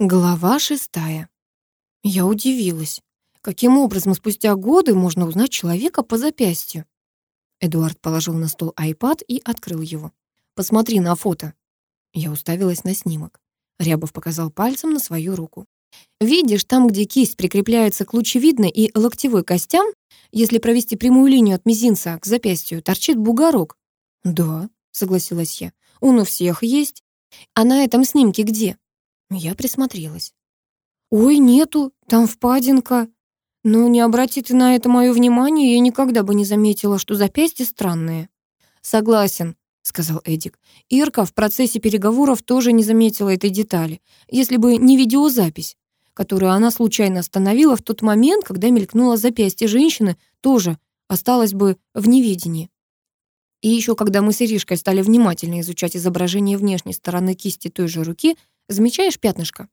Глава шестая. Я удивилась. Каким образом спустя годы можно узнать человека по запястью? Эдуард положил на стол айпад и открыл его. «Посмотри на фото». Я уставилась на снимок. Рябов показал пальцем на свою руку. «Видишь, там, где кисть прикрепляется к лучевидной и локтевой костям, если провести прямую линию от мизинца к запястью, торчит бугорок». «Да», — согласилась я, — «он у всех есть». «А на этом снимке где?» Я присмотрелась. «Ой, нету, там впадинка. Но не обрати ты на это мое внимание, я никогда бы не заметила, что запястья странные». «Согласен», — сказал Эдик. Ирка в процессе переговоров тоже не заметила этой детали, если бы не видеозапись, которую она случайно остановила в тот момент, когда мелькнуло запястье женщины, тоже осталось бы в неведении. И еще когда мы с Иришкой стали внимательно изучать изображение внешней стороны кисти той же руки, Замечаешь пятнышко?»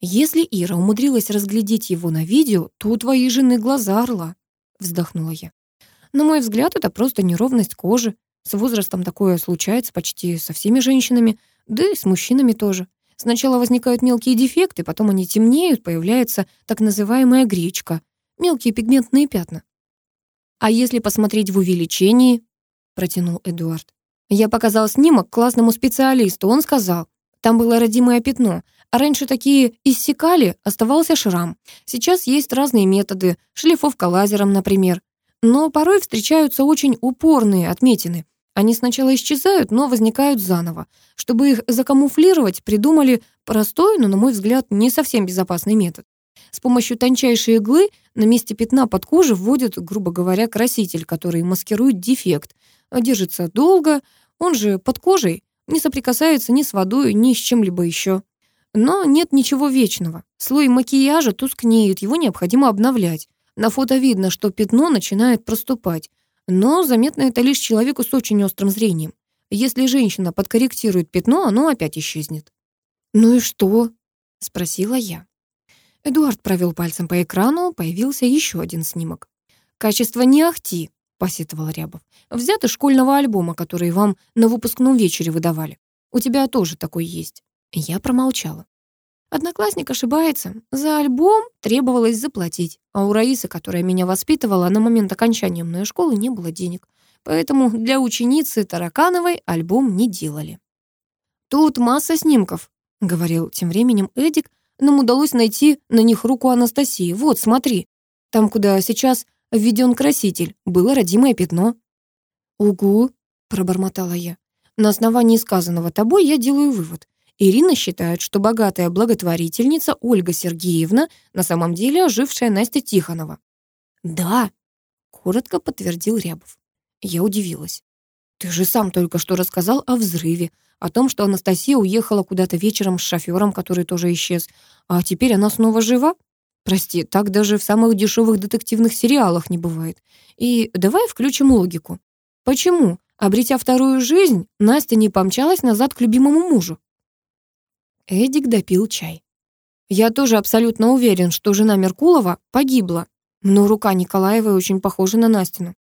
«Если Ира умудрилась разглядеть его на видео, то у твоей жены глаза орла», — вздохнула я. «На мой взгляд, это просто неровность кожи. С возрастом такое случается почти со всеми женщинами, да и с мужчинами тоже. Сначала возникают мелкие дефекты, потом они темнеют, появляется так называемая гречка, мелкие пигментные пятна». «А если посмотреть в увеличении?» — протянул Эдуард. «Я показал снимок классному специалисту, он сказал, там было родимое пятно, а раньше такие иссекали, оставался шрам. Сейчас есть разные методы, шлифовка лазером, например. Но порой встречаются очень упорные отметины. Они сначала исчезают, но возникают заново. Чтобы их закамуфлировать, придумали простой, но, на мой взгляд, не совсем безопасный метод. С помощью тончайшей иглы на месте пятна под кожей вводят, грубо говоря, краситель, который маскирует дефект. Держится долго, он же под кожей, не соприкасается ни с водой, ни с чем-либо еще. Но нет ничего вечного. Слой макияжа тускнеет, его необходимо обновлять. На фото видно, что пятно начинает проступать. Но заметно это лишь человеку с очень острым зрением. Если женщина подкорректирует пятно, оно опять исчезнет. «Ну и что?» — спросила я. Эдуард провел пальцем по экрану, появился еще один снимок. «Качество не ахти, посетовал Рябов. «Взят из школьного альбома, который вам на выпускном вечере выдавали. У тебя тоже такой есть». Я промолчала. Одноклассник ошибается. За альбом требовалось заплатить, а у Раисы, которая меня воспитывала, на момент окончания мной школы не было денег. Поэтому для ученицы Таракановой альбом не делали. «Тут масса снимков», — говорил тем временем Эдик. «Нам удалось найти на них руку Анастасии. Вот, смотри. Там, куда сейчас введен краситель, было родимое пятно». «Угу», — пробормотала я. «На основании сказанного тобой я делаю вывод. Ирина считает, что богатая благотворительница Ольга Сергеевна на самом деле ожившая Настя Тихонова». «Да», — коротко подтвердил Рябов. Я удивилась. «Ты же сам только что рассказал о взрыве, о том, что Анастасия уехала куда-то вечером с шофером, который тоже исчез. А теперь она снова жива?» Прости, так даже в самых дешевых детективных сериалах не бывает. И давай включим логику. Почему, обретя вторую жизнь, Настя не помчалась назад к любимому мужу? Эдик допил чай. Я тоже абсолютно уверен, что жена Меркулова погибла, но рука Николаевой очень похожа на Настину.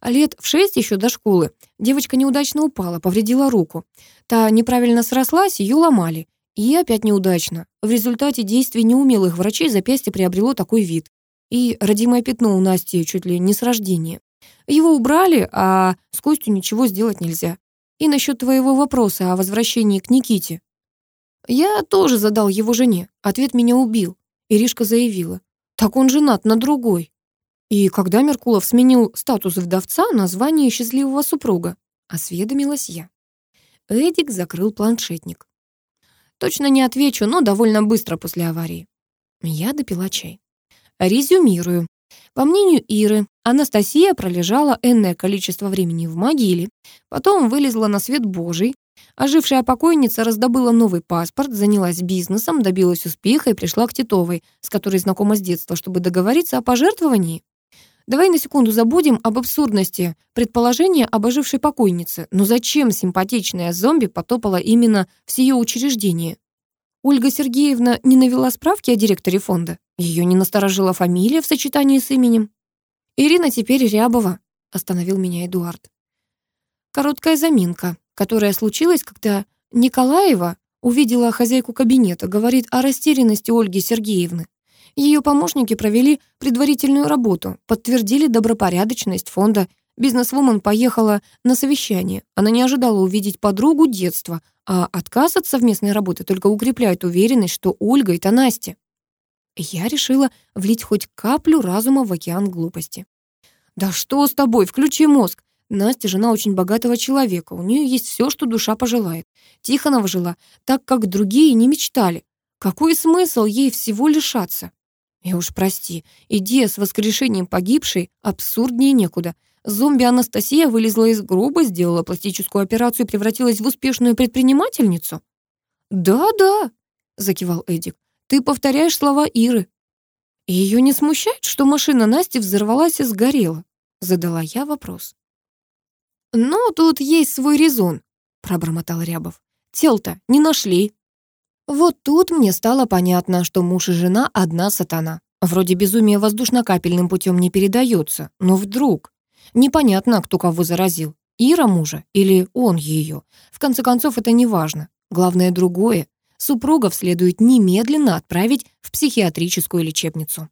А лет в шесть еще до школы девочка неудачно упала, повредила руку. Та неправильно срослась, ее ломали. И опять неудачно. В результате действий неумелых врачей запястье приобрело такой вид. И родимое пятно у Насти чуть ли не с рождения. Его убрали, а с костью ничего сделать нельзя. И насчет твоего вопроса о возвращении к Никите. Я тоже задал его жене. Ответ меня убил. Иришка заявила. Так он женат на другой. И когда Меркулов сменил статус вдовца на звание счастливого супруга, осведомилась я. Эдик закрыл планшетник. Точно не отвечу, но довольно быстро после аварии. Я допила чай. Резюмирую. По мнению Иры, Анастасия пролежала энное количество времени в могиле, потом вылезла на свет Божий, ожившая покойница раздобыла новый паспорт, занялась бизнесом, добилась успеха и пришла к Титовой, с которой знакома с детства, чтобы договориться о пожертвовании. Давай на секунду забудем об абсурдности предположения об ожившей покойнице. Но зачем симпатичная зомби потопала именно в ее учреждение? Ольга Сергеевна не навела справки о директоре фонда? Ее не насторожила фамилия в сочетании с именем? «Ирина теперь Рябова», — остановил меня Эдуард. Короткая заминка, которая случилась, когда Николаева увидела хозяйку кабинета, говорит о растерянности Ольги Сергеевны. Ее помощники провели предварительную работу, подтвердили добропорядочность фонда. Бизнесвумен поехала на совещание. Она не ожидала увидеть подругу детства, а отказ от совместной работы только укрепляет уверенность, что Ольга — это Настя. Я решила влить хоть каплю разума в океан глупости. «Да что с тобой? Включи мозг!» Настя — жена очень богатого человека, у нее есть все, что душа пожелает. Тихонова жила так, как другие не мечтали. Какой смысл ей всего лишаться? И уж прости, идея с воскрешением погибшей абсурднее некуда. Зомби Анастасия вылезла из гроба, сделала пластическую операцию и превратилась в успешную предпринимательницу. «Да-да», — закивал Эдик, — «ты повторяешь слова Иры». «Ее не смущает, что машина Насти взорвалась и сгорела?» — задала я вопрос. Но тут есть свой резон», — пробормотал Рябов. «Тел-то не нашли, вот тут мне стало понятно, что муж и жена — одна сатана. Вроде безумие воздушно-капельным путем не передается, но вдруг... Непонятно, кто кого заразил. Ира мужа или он ее. В конце концов, это не важно. Главное другое. Супругов следует немедленно отправить в психиатрическую лечебницу.